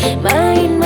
Mine